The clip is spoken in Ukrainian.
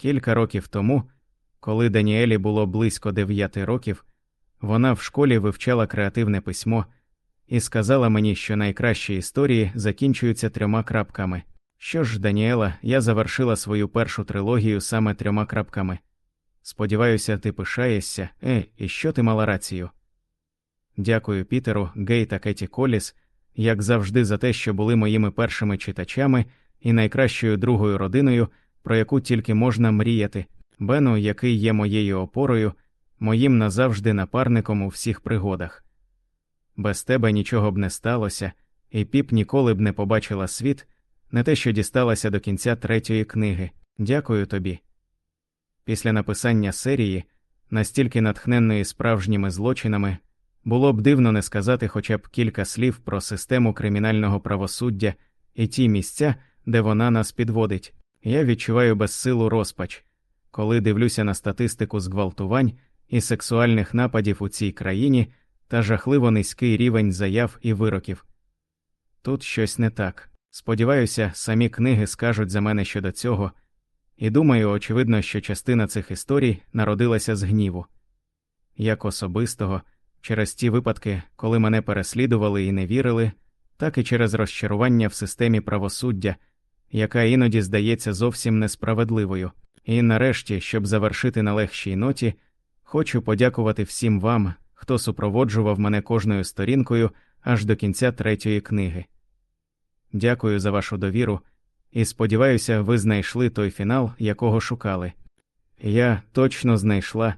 Кілька років тому, коли Даніелі було близько дев'яти років, вона в школі вивчала креативне письмо і сказала мені, що найкращі історії закінчуються трьома крапками. Що ж, Даніела, я завершила свою першу трилогію саме трьома крапками. Сподіваюся, ти пишаєшся, е, і що ти мала рацію. Дякую Пітеру, Гей та Кеті Коліс, як завжди, за те, що були моїми першими читачами і найкращою другою родиною, про яку тільки можна мріяти, Бену, який є моєю опорою, моїм назавжди напарником у всіх пригодах. Без тебе нічого б не сталося, і піп ніколи б не побачила світ, не те, що дісталася до кінця третьої книги. Дякую тобі. Після написання серії, настільки натхненної справжніми злочинами, було б дивно не сказати хоча б кілька слів про систему кримінального правосуддя і ті місця, де вона нас підводить. Я відчуваю безсилу розпач, коли дивлюся на статистику зґвалтувань і сексуальних нападів у цій країні та жахливо низький рівень заяв і вироків. Тут щось не так. Сподіваюся, самі книги скажуть за мене щодо цього, і думаю, очевидно, що частина цих історій народилася з гніву, як особистого, через ті випадки, коли мене переслідували і не вірили, так і через розчарування в системі правосуддя, яка іноді здається зовсім несправедливою. І нарешті, щоб завершити на легшій ноті, хочу подякувати всім вам, хто супроводжував мене кожною сторінкою аж до кінця третьої книги. Дякую за вашу довіру, і сподіваюся, ви знайшли той фінал, якого шукали. Я точно знайшла.